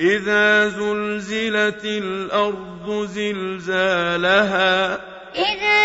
إذا زلزلت الأرض زلزالها. إذا